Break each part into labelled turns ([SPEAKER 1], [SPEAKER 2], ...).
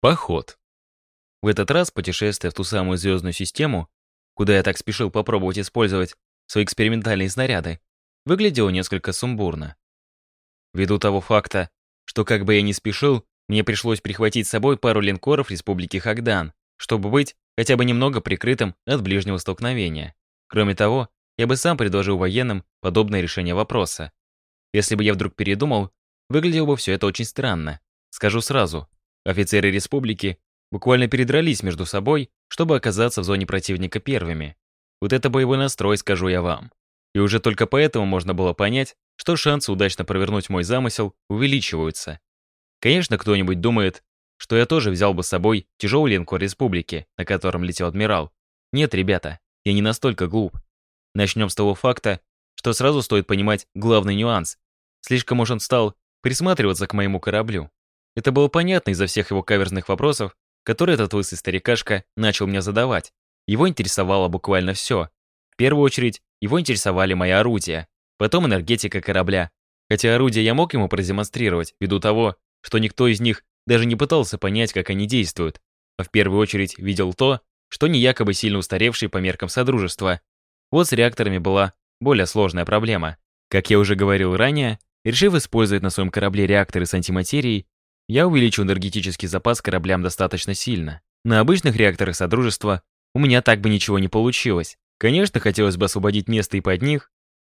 [SPEAKER 1] Поход. В этот раз путешествие в ту самую звездную систему, куда я так спешил попробовать использовать свои экспериментальные снаряды, выглядело несколько сумбурно. Ввиду того факта, что как бы я ни спешил, мне пришлось прихватить с собой пару линкоров Республики Хагдан, чтобы быть хотя бы немного прикрытым от ближнего столкновения. Кроме того, я бы сам предложил военным подобное решение вопроса. Если бы я вдруг передумал, выглядело бы все это очень странно. Скажу сразу, Офицеры республики буквально передрались между собой, чтобы оказаться в зоне противника первыми. Вот это боевой настрой, скажу я вам. И уже только поэтому можно было понять, что шансы удачно провернуть мой замысел увеличиваются. Конечно, кто-нибудь думает, что я тоже взял бы с собой тяжелый линкор республики, на котором летел адмирал. Нет, ребята, я не настолько глуп. Начнем с того факта, что сразу стоит понимать главный нюанс. Слишком уж он стал присматриваться к моему кораблю. Это было понятно из-за всех его каверзных вопросов, которые этот лысый старикашка начал мне задавать. Его интересовало буквально все. В первую очередь, его интересовали мои орудия, потом энергетика корабля. Хотя орудия я мог ему продемонстрировать, ввиду того, что никто из них даже не пытался понять, как они действуют. А в первую очередь видел то, что не якобы сильно устаревший по меркам Содружества. Вот с реакторами была более сложная проблема. Как я уже говорил ранее, решив использовать на своем корабле реакторы с антиматерией, я увеличу энергетический запас кораблям достаточно сильно. На обычных реакторах Содружества у меня так бы ничего не получилось. Конечно, хотелось бы освободить место и под них,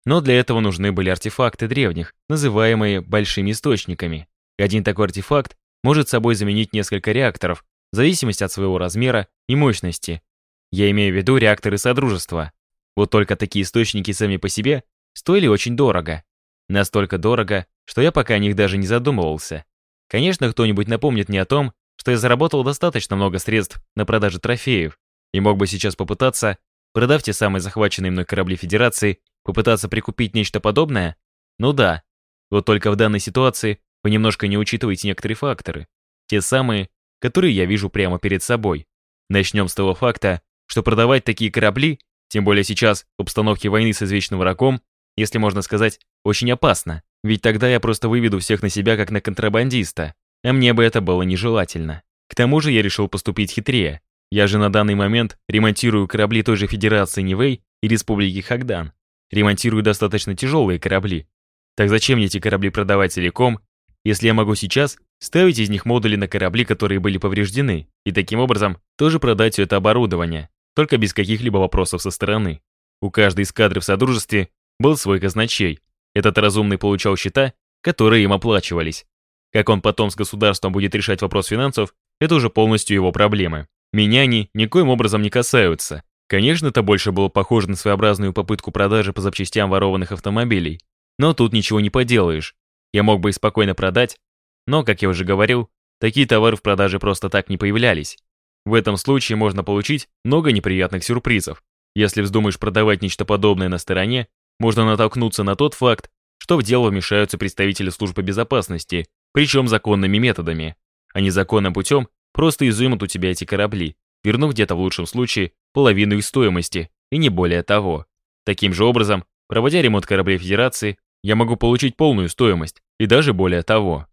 [SPEAKER 1] но для этого нужны были артефакты древних, называемые большими источниками. Один такой артефакт может собой заменить несколько реакторов, в зависимости от своего размера и мощности. Я имею в виду реакторы Содружества. Вот только такие источники сами по себе стоили очень дорого. Настолько дорого, что я пока о них даже не задумывался. Конечно, кто-нибудь напомнит мне о том, что я заработал достаточно много средств на продаже трофеев и мог бы сейчас попытаться, продав те самые захваченные мной корабли Федерации, попытаться прикупить нечто подобное? Ну да. Вот только в данной ситуации вы немножко не учитываете некоторые факторы. Те самые, которые я вижу прямо перед собой. Начнем с того факта, что продавать такие корабли, тем более сейчас в обстановке войны с извечным врагом, если можно сказать, очень опасно. Ведь тогда я просто выведу всех на себя как на контрабандиста, а мне бы это было нежелательно. К тому же я решил поступить хитрее. Я же на данный момент ремонтирую корабли той же Федерации Нивэй и Республики Хагдан. Ремонтирую достаточно тяжелые корабли. Так зачем мне эти корабли продавать целиком, если я могу сейчас ставить из них модули на корабли, которые были повреждены, и таким образом тоже продать все это оборудование, только без каких-либо вопросов со стороны. У каждой эскадры в Содружестве был свой казначей, этот разумный получал счета, которые им оплачивались. Как он потом с государством будет решать вопрос финансов, это уже полностью его проблемы. Меня они никоим образом не касаются. Конечно, это больше было похоже на своеобразную попытку продажи по запчастям ворованных автомобилей. Но тут ничего не поделаешь. Я мог бы и спокойно продать, но, как я уже говорил, такие товары в продаже просто так не появлялись. В этом случае можно получить много неприятных сюрпризов. Если вздумаешь продавать нечто подобное на стороне, можно натолкнуться на тот факт, что в дело вмешаются представители службы безопасности, причем законными методами. А незаконным путем просто изымут у тебя эти корабли, вернув где-то в лучшем случае половину их стоимости, и не более того. Таким же образом, проводя ремонт кораблей Федерации, я могу получить полную стоимость, и даже более того.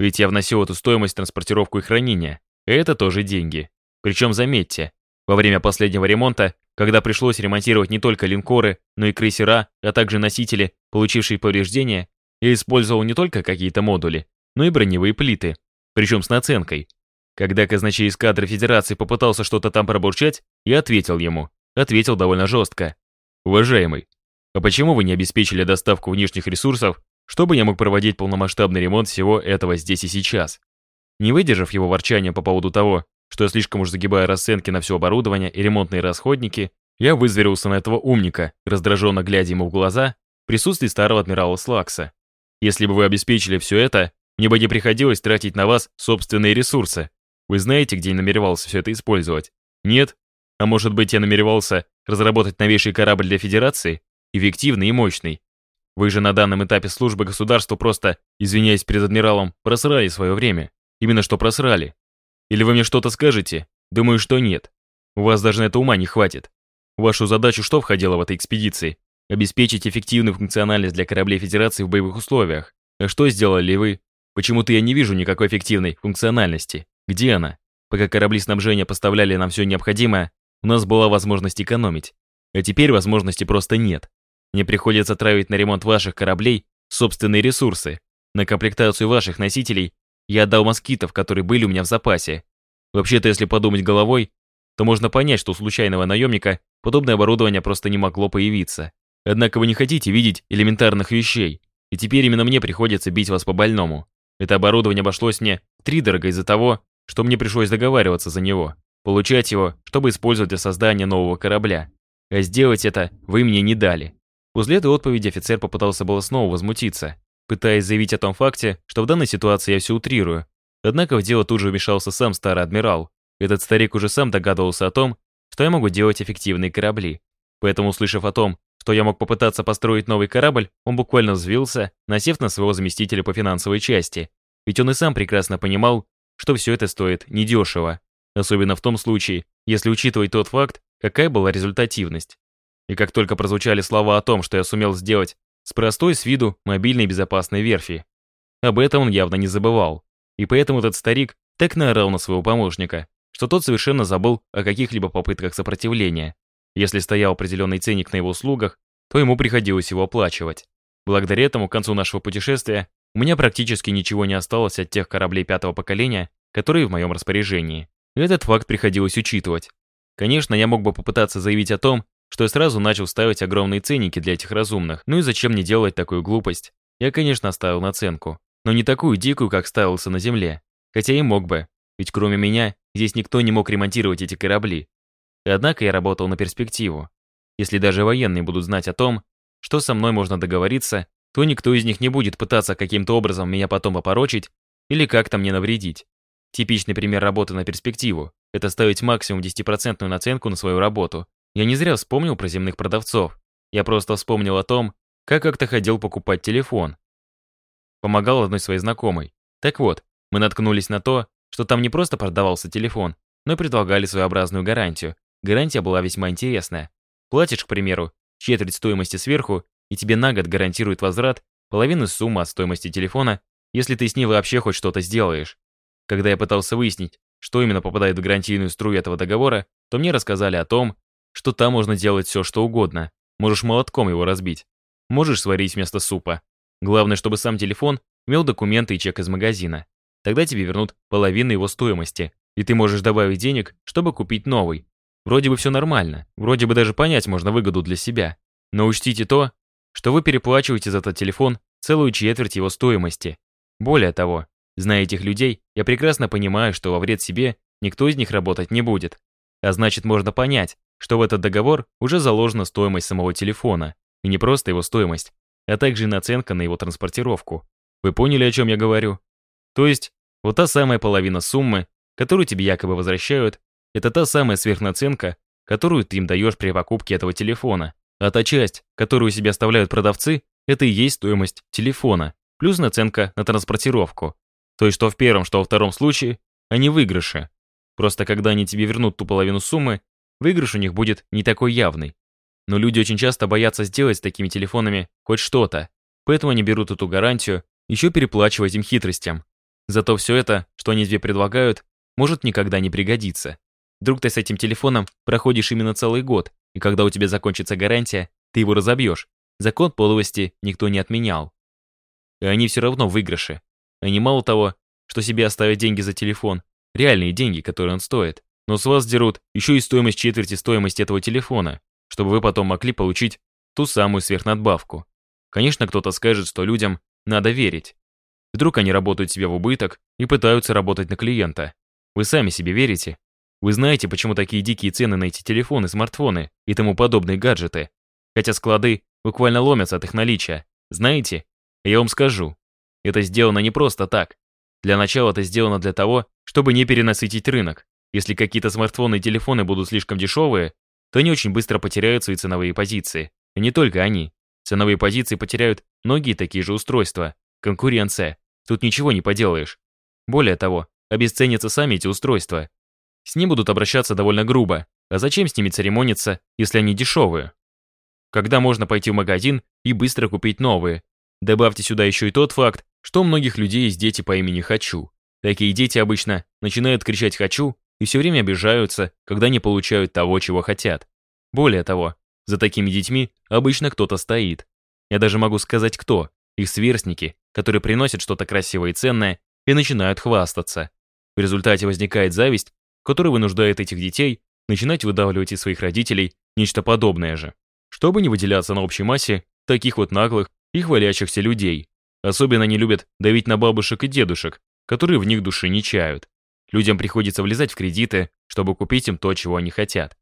[SPEAKER 1] Ведь я вносил эту стоимость транспортировку и хранение, и это тоже деньги. Причем, заметьте, во время последнего ремонта когда пришлось ремонтировать не только линкоры, но и крейсера, а также носители, получившие повреждения, я использовал не только какие-то модули, но и броневые плиты, причем с наценкой. Когда казначей эскадры Федерации попытался что-то там пробурчать, я ответил ему. Ответил довольно жестко. «Уважаемый, а почему вы не обеспечили доставку внешних ресурсов, чтобы я мог проводить полномасштабный ремонт всего этого здесь и сейчас?» Не выдержав его ворчания по поводу того, что я слишком уж загибаю расценки на все оборудование и ремонтные расходники, я вызверился на этого умника, раздраженно глядя ему в глаза, в присутствии старого адмирала Слакса. Если бы вы обеспечили все это, мне бы не приходилось тратить на вас собственные ресурсы. Вы знаете, где я намеревался все это использовать? Нет? А может быть, я намеревался разработать новейший корабль для Федерации? Эффективный и мощный. Вы же на данном этапе службы государству просто, извиняясь перед адмиралом, просрали свое время. Именно что просрали. Или вы мне что-то скажете? Думаю, что нет. У вас даже на это ума не хватит. Вашу задачу что входило в этой экспедиции? Обеспечить эффективную функциональность для кораблей Федерации в боевых условиях. А что сделали вы? Почему-то я не вижу никакой эффективной функциональности. Где она? Пока корабли снабжения поставляли нам все необходимое, у нас была возможность экономить. А теперь возможности просто нет. Мне приходится тратить на ремонт ваших кораблей собственные ресурсы. На комплектацию ваших носителей я отдал москитов, которые были у меня в запасе. Вообще-то, если подумать головой, то можно понять, что у случайного наемника подобное оборудование просто не могло появиться. Однако вы не хотите видеть элементарных вещей, и теперь именно мне приходится бить вас по больному. Это оборудование обошлось мне втридорого из-за того, что мне пришлось договариваться за него, получать его, чтобы использовать для создания нового корабля. А сделать это вы мне не дали. После этой отповеди офицер попытался было снова возмутиться, пытаясь заявить о том факте, что в данной ситуации я все утрирую. Однако в дело тут же вмешался сам старый адмирал. Этот старик уже сам догадывался о том, что я могу делать эффективные корабли. Поэтому, услышав о том, что я мог попытаться построить новый корабль, он буквально взвился, насев на своего заместителя по финансовой части. Ведь он и сам прекрасно понимал, что все это стоит недешево. Особенно в том случае, если учитывать тот факт, какая была результативность. И как только прозвучали слова о том, что я сумел сделать с простой с виду мобильной безопасной верфи. Об этом он явно не забывал. И поэтому этот старик так наорал на своего помощника, что тот совершенно забыл о каких-либо попытках сопротивления. Если стоял определенный ценник на его услугах, то ему приходилось его оплачивать. Благодаря этому к концу нашего путешествия у меня практически ничего не осталось от тех кораблей пятого поколения, которые в моем распоряжении. Этот факт приходилось учитывать. Конечно, я мог бы попытаться заявить о том, что я сразу начал ставить огромные ценники для этих разумных. Ну и зачем мне делать такую глупость? Я, конечно, ставил наценку, но не такую дикую, как ставился на Земле. Хотя и мог бы, ведь кроме меня, здесь никто не мог ремонтировать эти корабли. Однако я работал на перспективу. Если даже военные будут знать о том, что со мной можно договориться, то никто из них не будет пытаться каким-то образом меня потом опорочить или как-то мне навредить. Типичный пример работы на перспективу – это ставить максимум 10% наценку на свою работу. Я не зря вспомнил про земных продавцов. Я просто вспомнил о том, как как-то ходил покупать телефон. Помогал одной своей знакомой. Так вот, мы наткнулись на то, что там не просто продавался телефон, но и предлагали своеобразную гарантию, Гарантия была весьма интересная. Платишь, к примеру, четверть стоимости сверху, и тебе на год гарантируют возврат половины суммы от стоимости телефона, если ты с ней вообще хоть что-то сделаешь. Когда я пытался выяснить, что именно попадает в гарантийную струю этого договора, то мне рассказали о том, что там можно делать все, что угодно. Можешь молотком его разбить. Можешь сварить вместо супа. Главное, чтобы сам телефон имел документы и чек из магазина. Тогда тебе вернут половину его стоимости, и ты можешь добавить денег, чтобы купить новый. Вроде бы все нормально, вроде бы даже понять можно выгоду для себя. Но учтите то, что вы переплачиваете за этот телефон целую четверть его стоимости. Более того, зная этих людей, я прекрасно понимаю, что во вред себе никто из них работать не будет. А значит, можно понять, что в этот договор уже заложена стоимость самого телефона. И не просто его стоимость, а также и наценка на его транспортировку. Вы поняли, о чем я говорю? То есть, вот та самая половина суммы, которую тебе якобы возвращают, это та самая сверхнаценка, которую ты им даешь при покупке этого телефона. А та часть, которую себе оставляют продавцы, это и есть стоимость телефона, плюс наценка на транспортировку. То есть что в первом, что во втором случае, они выигрыши. Просто когда они тебе вернут ту половину суммы, выигрыш у них будет не такой явный. Но люди очень часто боятся сделать с такими телефонами хоть что-то, поэтому они берут эту гарантию, еще переплачивая этим хитростям. Зато все это, что они тебе предлагают, может никогда не пригодиться. Вдруг ты с этим телефоном проходишь именно целый год, и когда у тебя закончится гарантия, ты его разобьешь. Закон подлости никто не отменял. И они все равно в выигрыше. Они мало того, что себе оставят деньги за телефон, реальные деньги, которые он стоит, но с вас дерут еще и стоимость четверти стоимости этого телефона, чтобы вы потом могли получить ту самую сверхнадбавку. Конечно, кто-то скажет, что людям надо верить. Вдруг они работают себе в убыток и пытаются работать на клиента. Вы сами себе верите? Вы знаете, почему такие дикие цены на эти телефоны, смартфоны и тому подобные гаджеты? Хотя склады буквально ломятся от их наличия. Знаете? Я вам скажу. Это сделано не просто так. Для начала это сделано для того, чтобы не перенасытить рынок. Если какие-то смартфоны и телефоны будут слишком дешевые, то они очень быстро потеряют свои ценовые позиции. И не только они. Ценовые позиции потеряют многие такие же устройства. Конкуренция. Тут ничего не поделаешь. Более того, обесценятся сами эти устройства. С ним будут обращаться довольно грубо. А зачем с ними церемониться, если они дешевые? Когда можно пойти в магазин и быстро купить новые? Добавьте сюда еще и тот факт, что у многих людей есть дети по имени Хочу. Такие дети обычно начинают кричать «хочу» и все время обижаются, когда не получают того, чего хотят. Более того, за такими детьми обычно кто-то стоит. Я даже могу сказать кто. Их сверстники, которые приносят что-то красивое и ценное и начинают хвастаться. В результате возникает зависть, которая вынуждает этих детей начинать выдавливать из своих родителей нечто подобное же. Чтобы не выделяться на общей массе таких вот наглых и хвалящихся людей. Особенно не любят давить на бабушек и дедушек, которые в них души не чают. Людям приходится влезать в кредиты, чтобы купить им то, чего они хотят.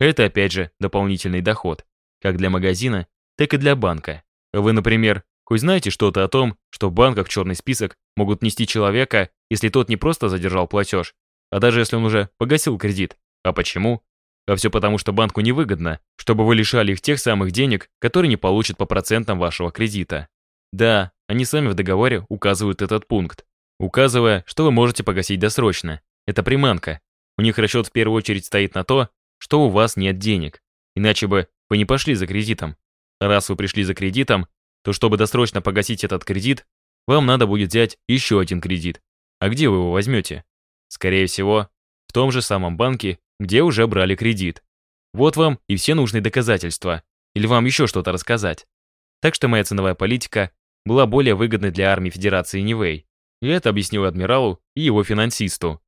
[SPEAKER 1] Это, опять же, дополнительный доход, как для магазина, так и для банка. Вы, например, хоть знаете что-то о том, что в банках черный список могут нести человека, если тот не просто задержал платеж, а даже если он уже погасил кредит. А почему? А все потому, что банку невыгодно, чтобы вы лишали их тех самых денег, которые не получат по процентам вашего кредита. Да, они сами в договоре указывают этот пункт, указывая, что вы можете погасить досрочно. Это приманка. У них расчет в первую очередь стоит на то, что у вас нет денег. Иначе бы вы не пошли за кредитом. Раз вы пришли за кредитом, то чтобы досрочно погасить этот кредит, вам надо будет взять еще один кредит. А где вы его возьмете? Скорее всего, в том же самом банке, где уже брали кредит. Вот вам и все нужные доказательства. Или вам еще что-то рассказать. Так что моя ценовая политика была более выгодной для армии Федерации Нивэй. И это объяснил адмиралу и его финансисту.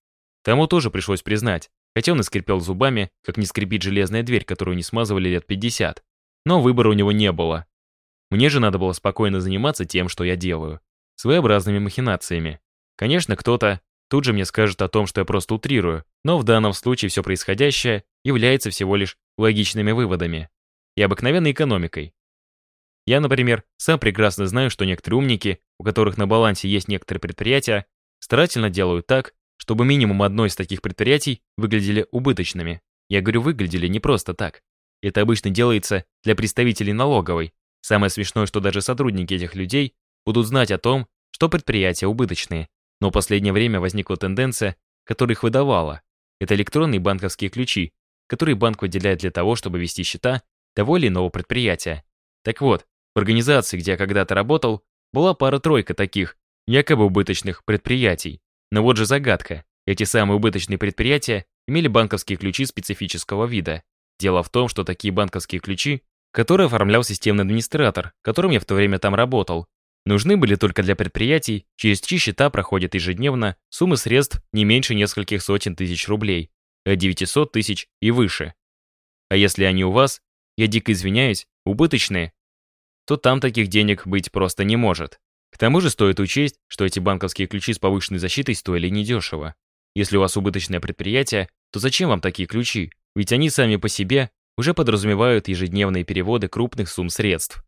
[SPEAKER 1] Тому тоже пришлось признать, хотя он и скрипел зубами, как не скрипит железная дверь, которую не смазывали лет 50. Но выбора у него не было. Мне же надо было спокойно заниматься тем, что я делаю. Своеобразными махинациями. Конечно, кто-то тут же мне скажет о том, что я просто утрирую, но в данном случае все происходящее является всего лишь логичными выводами и обыкновенной экономикой. Я, например, сам прекрасно знаю, что некоторые умники, у которых на балансе есть некоторые предприятия, старательно делают так, чтобы минимум одно из таких предприятий выглядели убыточными. Я говорю, выглядели не просто так. Это обычно делается для представителей налоговой. Самое смешное, что даже сотрудники этих людей будут знать о том, что предприятия убыточные. Но в последнее время возникла тенденция, которая их выдавала. Это электронные банковские ключи, которые банк выделяет для того, чтобы вести счета того или иного предприятия. Так вот, в организации, где я когда-то работал, была пара-тройка таких, якобы убыточных предприятий. Но вот же загадка. Эти самые убыточные предприятия имели банковские ключи специфического вида. Дело в том, что такие банковские ключи, которые оформлял системный администратор, которым я в то время там работал, нужны были только для предприятий, через чьи счета проходят ежедневно суммы средств не меньше нескольких сотен тысяч рублей, от 900 тысяч и выше. А если они у вас, я дико извиняюсь, убыточные, то там таких денег быть просто не может. К тому же стоит учесть, что эти банковские ключи с повышенной защитой стоили недешево. Если у вас убыточное предприятие, то зачем вам такие ключи? Ведь они сами по себе уже подразумевают ежедневные переводы крупных сумм средств.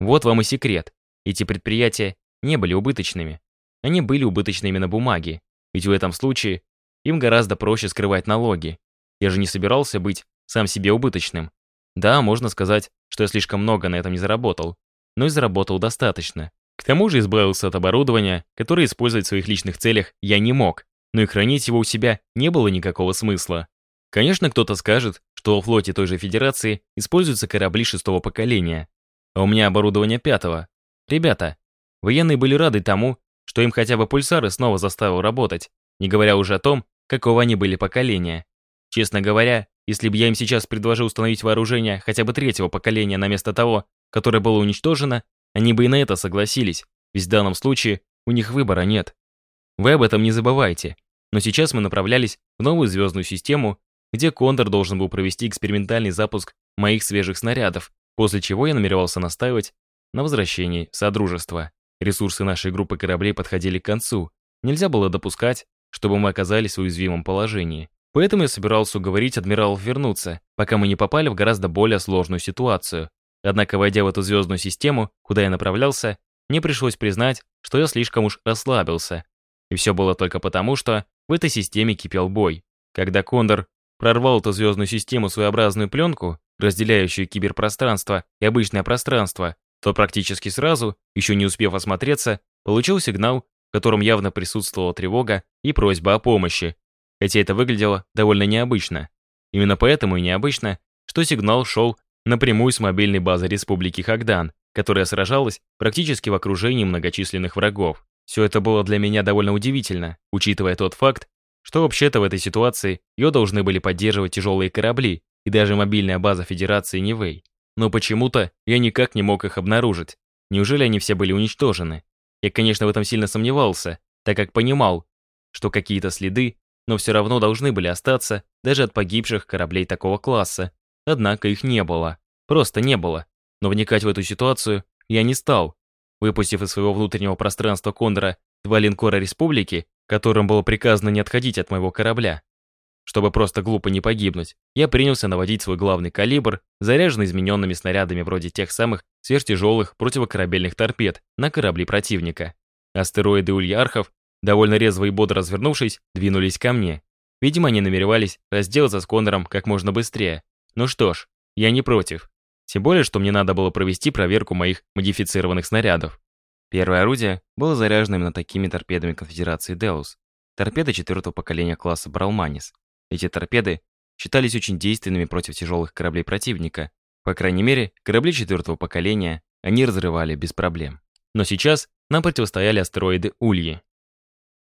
[SPEAKER 1] Вот вам и секрет. Эти предприятия не были убыточными. Они были убыточными на бумаге, ведь в этом случае им гораздо проще скрывать налоги. Я же не собирался быть сам себе убыточным. Да, можно сказать, что я слишком много на этом не заработал, но и заработал достаточно. К тому же избавился от оборудования, которое использовать в своих личных целях я не мог, но и хранить его у себя не было никакого смысла. Конечно, кто-то скажет, что во флоте той же Федерации используются корабли шестого поколения, а у меня оборудование пятого. Ребята, военные были рады тому, что им хотя бы пульсары снова заставил работать, не говоря уже о том, какого они были поколения. Честно говоря, если бы я им сейчас предложил установить вооружение хотя бы третьего поколения на место того, которое было уничтожено, они бы и на это согласились, ведь в данном случае у них выбора нет. Вы об этом не забывайте. Но сейчас мы направлялись в новую звездную систему, где Кондор должен был провести экспериментальный запуск моих свежих снарядов, после чего я намеревался настаивать на возвращении Содружества. Ресурсы нашей группы кораблей подходили к концу. Нельзя было допускать, чтобы мы оказались в уязвимом положении. Поэтому я собирался уговорить адмиралов вернуться, пока мы не попали в гораздо более сложную ситуацию. Однако, войдя в эту звездную систему, куда я направлялся, мне пришлось признать, что я слишком уж расслабился. И все было только потому, что в этой системе кипел бой. Когда Кондор прорвал эту звездную систему своеобразную пленку, разделяющую киберпространство и обычное пространство, то практически сразу, еще не успев осмотреться, получил сигнал, в котором явно присутствовала тревога и просьба о помощи. Хотя это выглядело довольно необычно. Именно поэтому и необычно, что сигнал шел напрямую с мобильной базы Республики Хагдан, которая сражалась практически в окружении многочисленных врагов. Все это было для меня довольно удивительно, учитывая тот факт, что вообще-то в этой ситуации ее должны были поддерживать тяжелые корабли и даже мобильная база Федерации Нивэй. Но почему-то я никак не мог их обнаружить. Неужели они все были уничтожены? Я, конечно, в этом сильно сомневался, так как понимал, что какие-то следы, но все равно должны были остаться даже от погибших кораблей такого класса. Однако их не было. Просто не было. Но вникать в эту ситуацию я не стал. Выпустив из своего внутреннего пространства Кондора два линкора Республики, которым было приказано не отходить от моего корабля, чтобы просто глупо не погибнуть, я принялся наводить свой главный калибр, заряженный измененными снарядами вроде тех самых сверхтяжелых противокорабельных торпед на корабли противника. Астероиды ульярхов, довольно резво и бодро развернувшись, двинулись ко мне. Видимо, они намеревались разделаться с Конором как можно быстрее. Ну что ж, я не против. Тем более, что мне надо было провести проверку моих модифицированных снарядов. Первое орудие было заряжено именно такими торпедами конфедерации Делус. Торпеды четвертого поколения класса Бралманис. Эти торпеды считались очень действенными против тяжелых кораблей противника. По крайней мере, корабли четвертого поколения они разрывали без проблем. Но сейчас нам противостояли астероиды Ульи.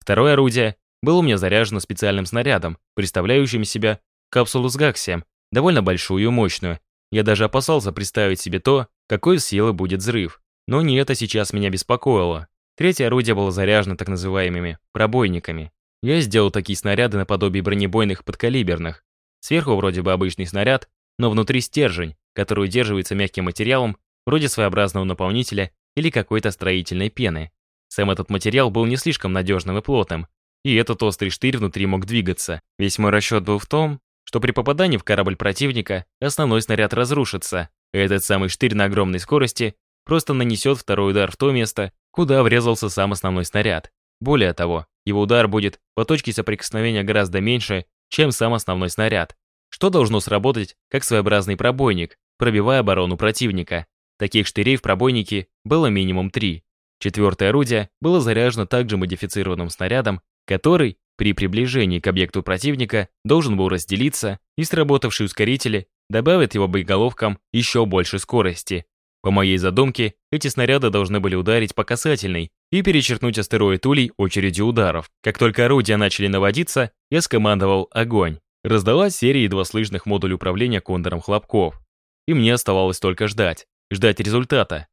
[SPEAKER 1] Второе орудие было у меня заряжено специальным снарядом, представляющим из себя капсулу с гаксием, довольно большую и мощную. Я даже опасался представить себе то, какой силы будет взрыв. Но не это сейчас меня беспокоило. Третье орудие было заряжено так называемыми пробойниками. Я сделал такие снаряды наподобие бронебойных подкалиберных. Сверху вроде бы обычный снаряд, но внутри стержень, который удерживается мягким материалом, вроде своеобразного наполнителя или какой-то строительной пены. Сам этот материал был не слишком надежным и плотным, и этот острый штырь внутри мог двигаться. Весь мой расчет был в том, что при попадании в корабль противника основной снаряд разрушится, а этот самый штырь на огромной скорости просто нанесет второй удар в то место, куда врезался сам основной снаряд. Более того, его удар будет по точке соприкосновения гораздо меньше, чем сам основной снаряд, что должно сработать как своеобразный пробойник, пробивая оборону противника. Таких штырей в пробойнике было минимум три. Четвертое орудие было заряжено также модифицированным снарядом, который при приближении к объекту противника должен был разделиться, и сработавшие ускорители добавят его боеголовкам еще больше скорости. По моей задумке, эти снаряды должны были ударить по касательной и перечеркнуть астероид улей очередью ударов. Как только орудия начали наводиться, я скомандовал «Огонь». Раздалась серия едва слышных модулей управления кондором хлопков. И мне оставалось только ждать. Ждать результата.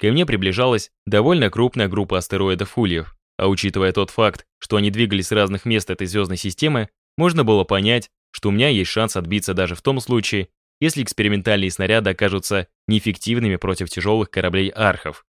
[SPEAKER 1] Ко мне приближалась довольно крупная группа астероидов ульев. А учитывая тот факт, что они двигались с разных мест этой звездной системы, можно было понять, что у меня есть шанс отбиться даже в том случае, если экспериментальные снаряды окажутся неэффективными против тяжелых кораблей архов.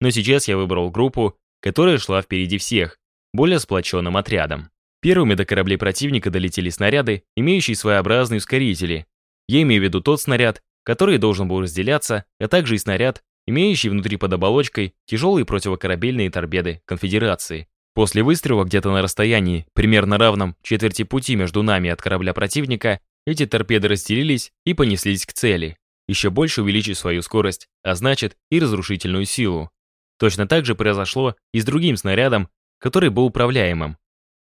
[SPEAKER 1] Но сейчас я выбрал группу, которая шла впереди всех, более сплоченным отрядом. Первыми до кораблей противника долетели снаряды, имеющие своеобразные ускорители. Я имею в виду тот снаряд, который должен был разделяться, а также и снаряд, имеющий внутри под оболочкой тяжелые противокорабельные торпеды Конфедерации. После выстрела где-то на расстоянии, примерно равном четверти пути между нами от корабля противника, эти торпеды разделились и понеслись к цели, еще больше увеличив свою скорость, а значит и разрушительную силу. Точно так же произошло и с другим снарядом, который был управляемым.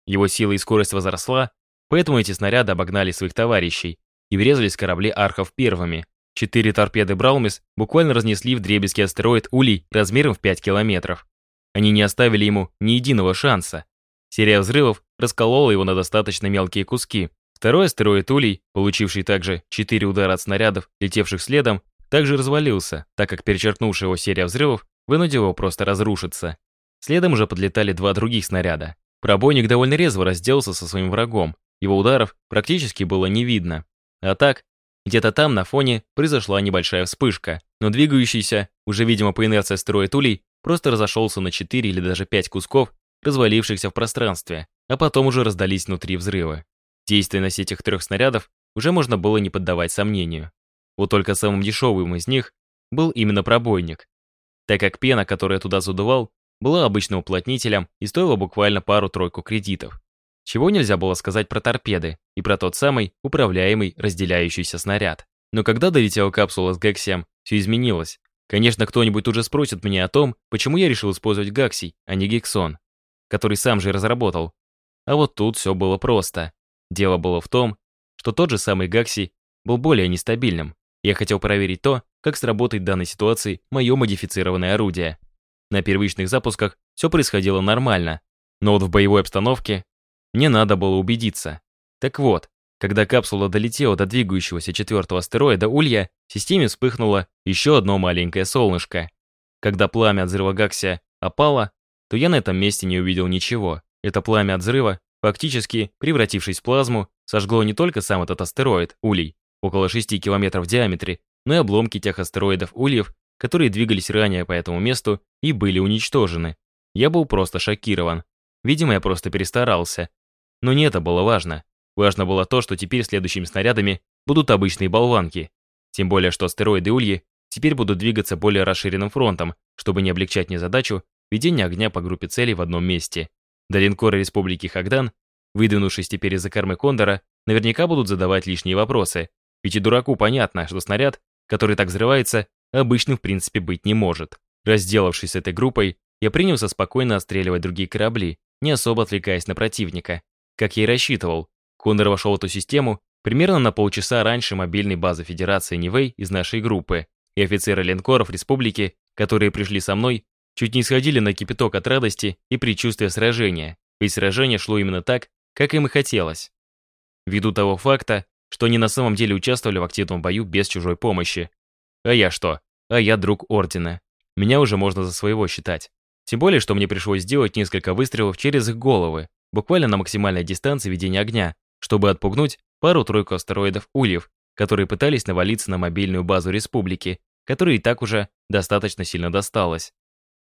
[SPEAKER 1] Его сила и скорость возросла, поэтому эти снаряды обогнали своих товарищей и врезались в корабли архов первыми. Четыре торпеды Браумис буквально разнесли в дребезги астероид Улей размером в 5 километров. Они не оставили ему ни единого шанса. Серия взрывов расколола его на достаточно мелкие куски, Второй астероид Улей, получивший также 4 удара от снарядов, летевших следом, также развалился, так как перечеркнувшая его серия взрывов вынудила его просто разрушиться. Следом уже подлетали два других снаряда. Пробойник довольно резво разделался со своим врагом, его ударов практически было не видно. А так, где-то там на фоне произошла небольшая вспышка, но двигающийся, уже видимо по инерции астероид Улей, просто разошелся на 4 или даже 5 кусков, развалившихся в пространстве, а потом уже раздались внутри взрывы. Действенность этих трех снарядов уже можно было не поддавать сомнению. Вот только самым дешевым из них был именно пробойник, так как пена, которую я туда задувал, была обычным уплотнителем и стоила буквально пару-тройку кредитов. Чего нельзя было сказать про торпеды и про тот самый управляемый разделяющийся снаряд. Но когда долетела капсула с Гексием, все изменилось. Конечно, кто-нибудь тут же спросит меня о том, почему я решил использовать Гаксий, а не Гексон, который сам же и разработал. А вот тут все было просто. Дело было в том, что тот же самый Гакси был более нестабильным. Я хотел проверить то, как сработает в данной ситуации мое модифицированное орудие. на первичных запусках все происходило нормально, но вот в боевой обстановке мне надо было убедиться. Так вот, когда капсула долетела до двигающегося четвертого астероида Улья, в системе вспыхнуло еще одно маленькое солнышко. Когда пламя от взрыва Гаксия опало, то я на этом месте не увидел ничего. Это пламя от взрыва, фактически превратившись в плазму, сожгло не только сам этот астероид, Улей, около 6 километров в диаметре, но и обломки тех астероидов Ульев, которые двигались ранее по этому месту и были уничтожены. Я был просто шокирован. Видимо, я просто перестарался. Но не это было важно. Важно было то, что теперь следующими снарядами будут обычные болванки. Тем более, что астероиды Ульи теперь будут двигаться более расширенным фронтом, чтобы не облегчать мне задачу ведения огня по группе целей в одном месте. До линкора Республики Хагдан, выдвинувшись теперь из-за кормы Кондора, наверняка будут задавать лишние вопросы. Ведь и дураку понятно, что снаряд, который так взрывается, обычным в принципе быть не может. Разделавшись с этой группой, я принялся спокойно отстреливать другие корабли, не особо отвлекаясь на противника. Как я и рассчитывал, Кондор вошел в эту систему примерно на полчаса раньше мобильной базы Федерации Нивэй из нашей группы, и офицеры линкоров республики, которые пришли со мной, чуть не сходили на кипяток от радости и предчувствия сражения, ведь сражение шло именно так, как им и хотелось. Ввиду того факта, что они на самом деле участвовали в активном бою без чужой помощи. А я что? А я друг Ордена. Меня уже можно за своего считать. Тем более, что мне пришлось сделать несколько выстрелов через их головы, буквально на максимальной дистанции ведения огня, чтобы отпугнуть пару-тройку астероидов Ульев, которые пытались навалиться на мобильную базу республики, которой и так уже достаточно сильно досталось.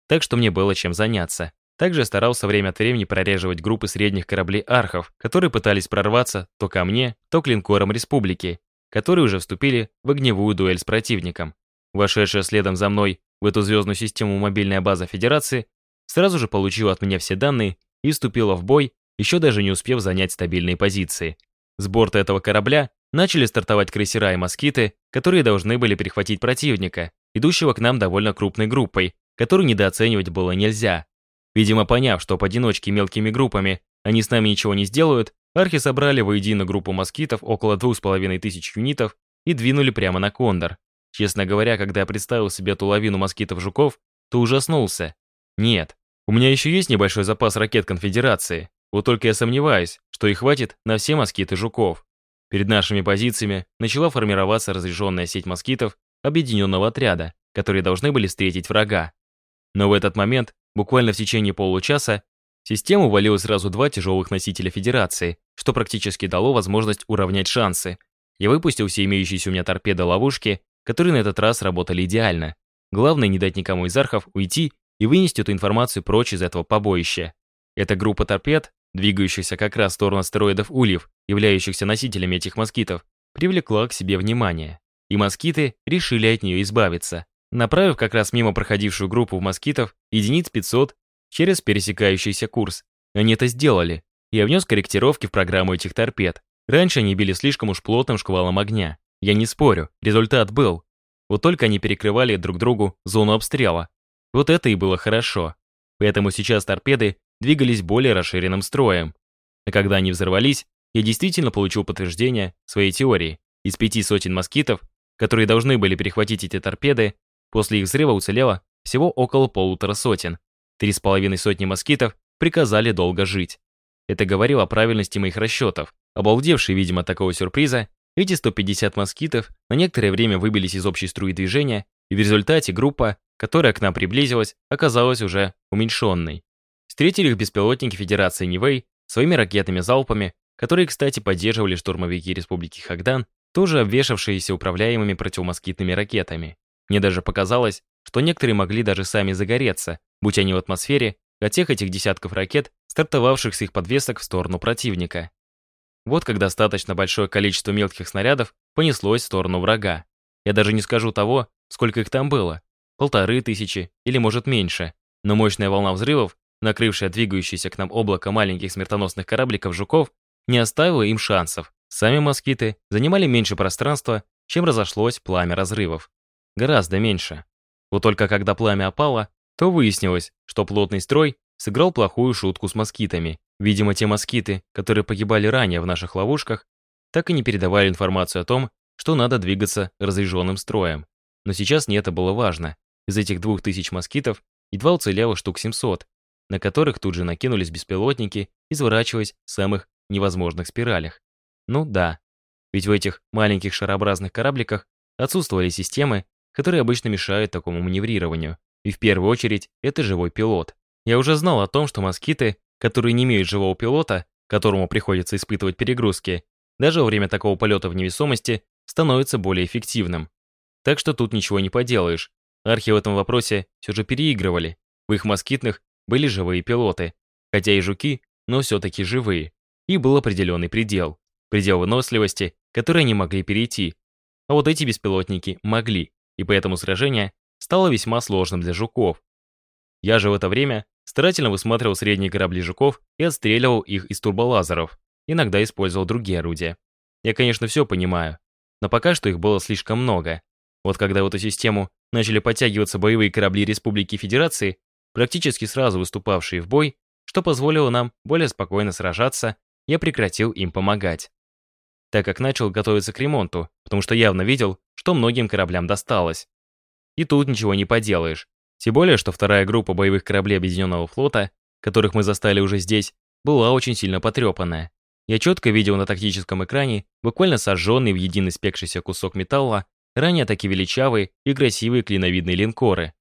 [SPEAKER 1] Так что мне было чем заняться. Также старался время от времени прореживать группы средних кораблей архов, которые пытались прорваться то ко мне, то к линкорам республики, которые уже вступили в огневую дуэль с противником. Вошедшая следом за мной в эту звездную систему мобильная база Федерации сразу же получила от меня все данные и вступила в бой еще даже не успев занять стабильные позиции. С борта этого корабля начали стартовать крейсера и москиты, которые должны были перехватить противника, идущего к нам довольно крупной группой, которую недооценивать было нельзя. Видимо, поняв, что поодиночке мелкими группами они с нами ничего не сделают, архи собрали воедино группу москитов около двух с половиной тысяч юнитов и двинули прямо на Кондор. Честно говоря, когда я представил себе эту лавину москитов-жуков, то ужаснулся. Нет, у меня еще есть небольшой запас ракет Конфедерации, вот только я сомневаюсь, что их хватит на все москиты жуков. Перед нашими позициями начала формироваться разряженная сеть москитов объединенного отряда, которые должны были встретить врага. Но в этот момент, буквально в течение получаса, в систему валилось сразу два тяжелых носителя Федерации, что практически дало возможность уравнять шансы. Я выпустил все имеющиеся у меня торпеды-ловушки, которые на этот раз работали идеально. Главное не дать никому из архов уйти и вынести эту информацию прочь из этого побоища. Эта группа торпед двигающихся как раз в сторону астероидов Ульев, являющихся носителями этих москитов, привлекла к себе внимание. И москиты решили от нее избавиться, направив как раз мимо проходившую группу москитов единиц 500 через пересекающийся курс. Они это сделали. Я внес корректировки в программу этих торпед. Раньше они били слишком уж плотным шквалом огня. Я не спорю, результат был. Вот только они перекрывали друг другу зону обстрела. Вот это и было хорошо. Поэтому сейчас торпеды двигались более расширенным строем. А когда они взорвались, я действительно получил подтверждение своей теории. Из пяти сотен москитов, которые должны были перехватить эти торпеды, после их взрыва уцелело всего около полутора сотен. Три с половиной сотни москитов приказали долго жить. Это говорило о правильности моих расчетов. Обалдевшие, видимо, такого сюрприза, эти 150 москитов на некоторое время выбились из общей струи движения, и в результате группа, которая к нам приблизилась, оказалась уже уменьшенной. Встретили их беспилотники Федерации Нивэй своими ракетными залпами, которые, кстати, поддерживали штурмовики Республики Хагдан, тоже обвешавшиеся управляемыми противомоскитными ракетами. Мне даже показалось, что некоторые могли даже сами загореться, будь они в атмосфере, от тех этих десятков ракет, стартовавших с их подвесок в сторону противника. Вот как достаточно большое количество мелких снарядов понеслось в сторону врага. Я даже не скажу того, сколько их там было. Полторы тысячи или, может, меньше. Но мощная волна взрывов накрывшая двигающееся к нам облако маленьких смертоносных корабликов жуков, не оставила им шансов. Сами москиты занимали меньше пространства, чем разошлось пламя разрывов. Гораздо меньше. Вот только когда пламя опало, то выяснилось, что плотный строй сыграл плохую шутку с москитами. Видимо, те москиты, которые погибали ранее в наших ловушках, так и не передавали информацию о том, что надо двигаться разряженным строем. Но сейчас не это было важно. Из этих двух тысяч москитов едва уцелело штук 700, на которых тут же накинулись беспилотники, изворачиваясь в самых невозможных спиралях. Ну да, ведь в этих маленьких шарообразных корабликах отсутствовали системы, которые обычно мешают такому маневрированию. И в первую очередь это живой пилот. Я уже знал о том, что москиты, которые не имеют живого пилота, которому приходится испытывать перегрузки, даже во время такого полета в невесомости становятся более эффективным. Так что тут ничего не поделаешь. Архи в этом вопросе все же переигрывали. В их москитных были живые пилоты, хотя и жуки, но все-таки живые. И был определенный предел. Предел выносливости, который они могли перейти. А вот эти беспилотники могли, и поэтому сражение стало весьма сложным для жуков. Я же в это время старательно высматривал средние корабли жуков и отстреливал их из турболазеров, иногда использовал другие орудия. Я, конечно, все понимаю, но пока что их было слишком много. Вот когда в эту систему начали подтягиваться боевые корабли Республики Федерации, практически сразу выступавшие в бой, что позволило нам более спокойно сражаться, я прекратил им помогать так как начал готовиться к ремонту, потому что явно видел, что многим кораблям досталось. И тут ничего не поделаешь. Тем более, что вторая группа боевых кораблей Объединенного флота, которых мы застали уже здесь, была очень сильно потрепанная. Я четко видел на тактическом экране буквально сожженный в единый спекшийся кусок металла, ранее такие величавые и красивые клиновидные линкоры.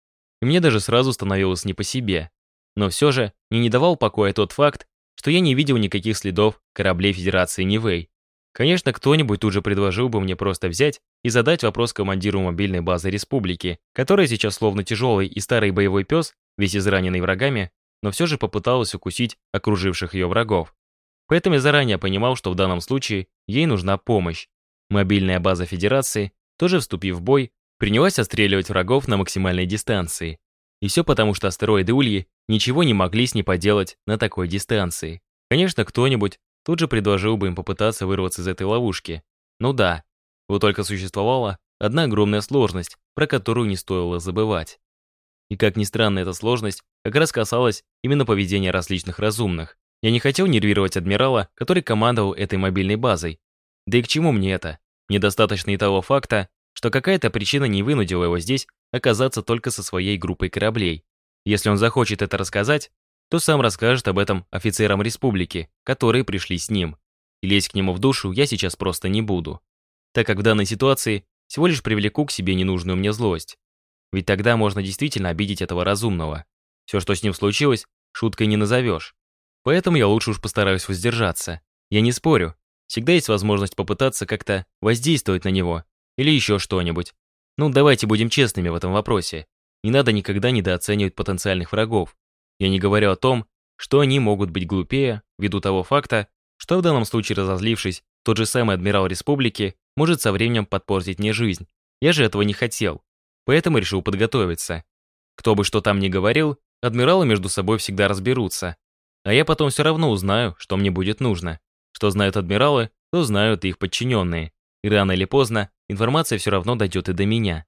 [SPEAKER 1] И мне даже сразу становилось не по себе. Но все же мне не давал покоя тот факт, что я не видел никаких следов кораблей Федерации Нивэй. Конечно, кто-нибудь тут же предложил бы мне просто взять и задать вопрос командиру мобильной базы республики, которая сейчас словно тяжелый и старый боевой пес, весь израненный врагами, но все же попыталась укусить окруживших ее врагов. Поэтому я заранее понимал, что в данном случае ей нужна помощь. Мобильная база Федерации, тоже вступив в бой, принялась отстреливать врагов на максимальной дистанции. И все потому, что астероиды Ульи ничего не могли с ней поделать на такой дистанции. Конечно, кто-нибудь Тут же предложил бы им попытаться вырваться из этой ловушки. Ну да, вот только существовала одна огромная сложность, про которую не стоило забывать. И как ни странно, эта сложность как раз касалась именно поведения различных разумных. Я не хотел нервировать адмирала, который командовал этой мобильной базой. Да и к чему мне это? Недостаточно и того факта, что какая-то причина не вынудила его здесь оказаться только со своей группой кораблей. Если он захочет это рассказать, то сам расскажет об этом офицерам республики, которые пришли с ним. И лезть к нему в душу я сейчас просто не буду, так как в данной ситуации всего лишь привлеку к себе ненужную мне злость. Ведь тогда можно действительно обидеть этого разумного. Все, что с ним случилось, шуткой не назовешь. Поэтому я лучше уж постараюсь воздержаться. Я не спорю. Всегда есть возможность попытаться как-то воздействовать на него. Или еще что-нибудь. Ну, давайте будем честными в этом вопросе. Не надо никогда недооценивать потенциальных врагов. Я не говорю о том, что они могут быть глупее, ввиду того факта, что в данном случае разозлившись, тот же самый адмирал республики может со временем подпортить мне жизнь. Я же этого не хотел, поэтому решил подготовиться. Кто бы что там ни говорил, адмиралы между собой всегда разберутся. А я потом все равно узнаю, что мне будет нужно. Что знают адмиралы, то знают их подчиненные. И рано или поздно информация все равно дойдет и до меня.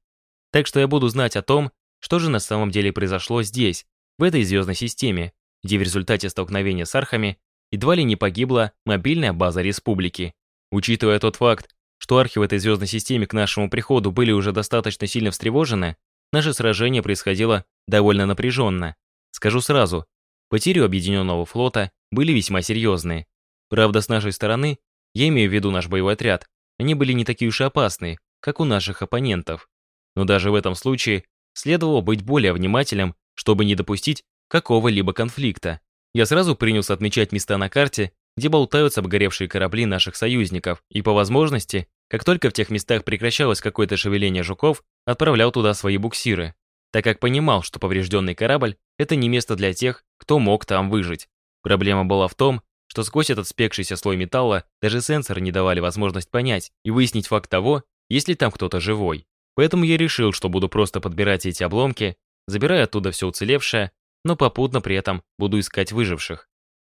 [SPEAKER 1] Так что я буду знать о том, что же на самом деле произошло здесь, в этой звездной системе, где в результате столкновения с архами едва ли не погибла мобильная база республики. Учитывая тот факт, что архи в этой звездной системе к нашему приходу были уже достаточно сильно встревожены, наше сражение происходило довольно напряженно. Скажу сразу, потери Объединенного флота были весьма серьезные. Правда, с нашей стороны, я имею в виду наш боевой отряд, они были не такие уж и опасные, как у наших оппонентов. Но даже в этом случае следовало быть более внимательным чтобы не допустить какого-либо конфликта. Я сразу принялся отмечать места на карте, где болтаются обгоревшие корабли наших союзников, и по возможности, как только в тех местах прекращалось какое-то шевеление жуков, отправлял туда свои буксиры, так как понимал, что поврежденный корабль — это не место для тех, кто мог там выжить. Проблема была в том, что сквозь этот спекшийся слой металла даже сенсоры не давали возможность понять и выяснить факт того, есть ли там кто-то живой. Поэтому я решил, что буду просто подбирать эти обломки забирая оттуда все уцелевшее, но попутно при этом буду искать выживших.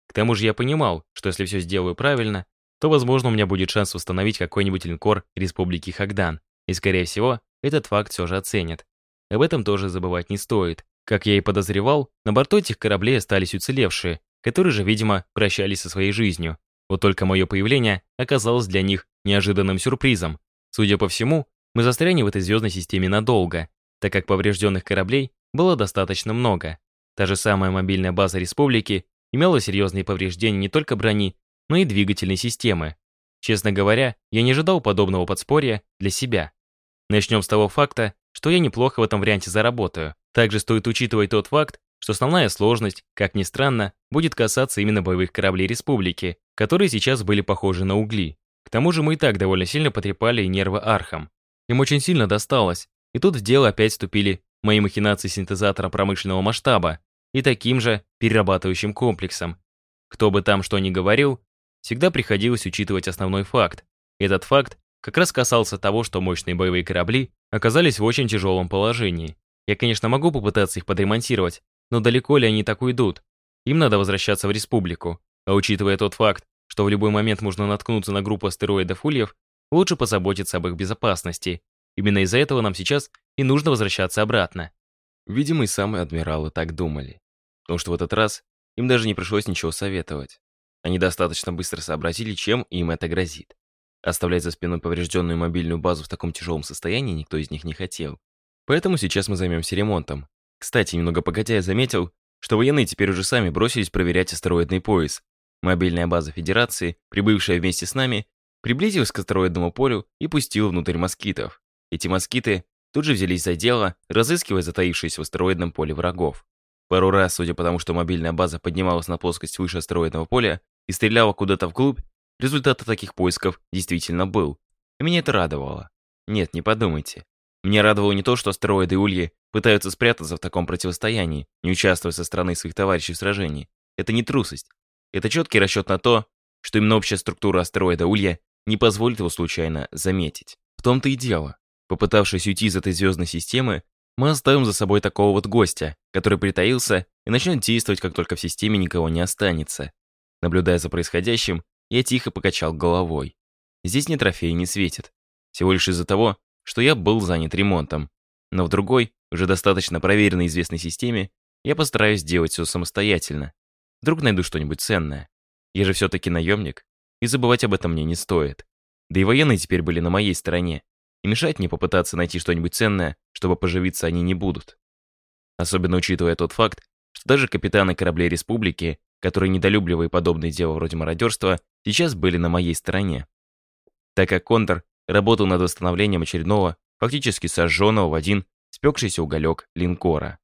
[SPEAKER 1] К тому же я понимал, что если все сделаю правильно, то, возможно, у меня будет шанс восстановить какой-нибудь линкор Республики Хагдан, и, скорее всего, этот факт все же оценят. Об этом тоже забывать не стоит. Как я и подозревал, на борту этих кораблей остались уцелевшие, которые же, видимо, прощались со своей жизнью. Вот только мое появление оказалось для них неожиданным сюрпризом. Судя по всему, мы застрянем в этой звездной системе надолго, так как поврежденных кораблей было достаточно много. Та же самая мобильная база республики имела серьезные повреждения не только брони, но и двигательной системы. Честно говоря, я не ожидал подобного подспорья для себя. Начнем с того факта, что я неплохо в этом варианте заработаю. Также стоит учитывать тот факт, что основная сложность, как ни странно, будет касаться именно боевых кораблей Республики, которые сейчас были похожи на угли. К тому же мы и так довольно сильно потрепали нервы архам. Им очень сильно досталось, и тут в дело опять вступили мои махинации синтезатора промышленного масштаба и таким же перерабатывающим комплексом. Кто бы там что ни говорил, всегда приходилось учитывать основной факт. Этот факт как раз касался того, что мощные боевые корабли оказались в очень тяжелом положении. Я, конечно, могу попытаться их подремонтировать, но далеко ли они так уйдут? Им надо возвращаться в республику. А учитывая тот факт, что в любой момент можно наткнуться на группу астероидов Ульев, лучше позаботиться об их безопасности. Именно из-за этого нам сейчас и нужно возвращаться обратно.
[SPEAKER 2] Видимо, и самые адмиралы так думали. Потому что в этот раз им даже не пришлось ничего советовать. Они достаточно быстро сообразили, чем им это грозит. Оставлять за спиной поврежденную мобильную базу в таком тяжелом состоянии никто из них не хотел. Поэтому сейчас мы займемся ремонтом. Кстати, немного погодя я заметил, что военные теперь уже сами бросились проверять астероидный пояс. Мобильная база Федерации, прибывшая вместе с нами, приблизилась к астероидному полю и пустила внутрь москитов. Эти москиты тут же взялись за дело, разыскивая затаившиеся в астероидном поле врагов. Пару раз, судя по тому, что мобильная база поднималась на плоскость выше астероидного поля и стреляла куда-то вглубь, результат таких поисков действительно был. И меня это радовало. Нет, не подумайте. Меня радовало не то, что астероиды ульи пытаются спрятаться в таком противостоянии, не участвуя со стороны своих товарищей в сражении. Это не трусость. Это четкий расчет на то, что именно общая структура астероида Улья не позволит его случайно заметить. В том-то и дело. Попытавшись уйти из этой звездной системы, мы оставим за собой такого вот гостя, который притаился и начнет действовать, как только в системе никого не останется. Наблюдая за происходящим, я тихо покачал головой. Здесь ни трофеи не светит. Всего лишь из-за того, что я был занят ремонтом. Но в другой, уже достаточно проверенной известной системе, я постараюсь сделать все самостоятельно. Вдруг найду что-нибудь ценное. Я же все-таки наемник, и забывать об этом мне не стоит. Да и военные теперь были на моей стороне, и мешать мне попытаться найти что-нибудь ценное, чтобы поживиться они не будут. Особенно учитывая тот факт, что даже капитаны кораблей Республики, которые недолюбливая подобные дела вроде мародерства, сейчас были на моей стороне. Так как Контор работал над восстановлением очередного, фактически сожженного в один спекшийся уголек линкора.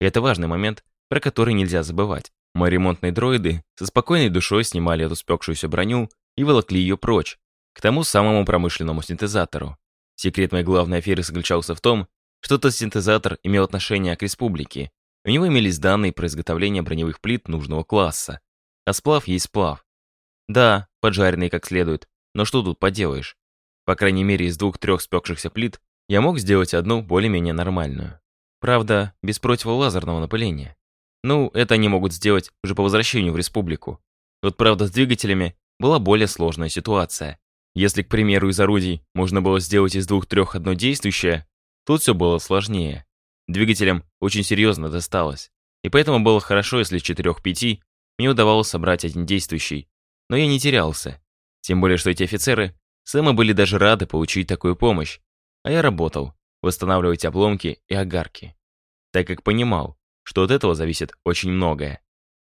[SPEAKER 2] Это важный момент, про который нельзя забывать. Мои ремонтные дроиды со спокойной душой снимали эту спекшуюся броню и волокли ее прочь, к тому самому промышленному синтезатору. Секрет моей главной аферы заключался в том, что этот синтезатор имел отношение к республике. У него имелись данные про изготовление броневых плит нужного класса. А сплав есть сплав. Да, поджаренный как следует, но что тут поделаешь? По крайней мере, из двух-трех спекшихся плит я мог сделать одну более-менее нормальную. Правда, без противолазерного напыления. Ну, это они могут сделать уже по возвращению в республику. Вот правда с двигателями была более сложная ситуация. Если, к примеру, из орудий можно было сделать из двух-трех одно действующее, тут все было сложнее. Двигателям очень серьезно досталось. И поэтому было хорошо, если четырех-пяти мне удавалось собрать один действующий. Но я не терялся. Тем более, что эти офицеры сами были даже рады получить такую помощь. А я работал, восстанавливать обломки и огарки. Так как понимал, что от этого зависит очень многое.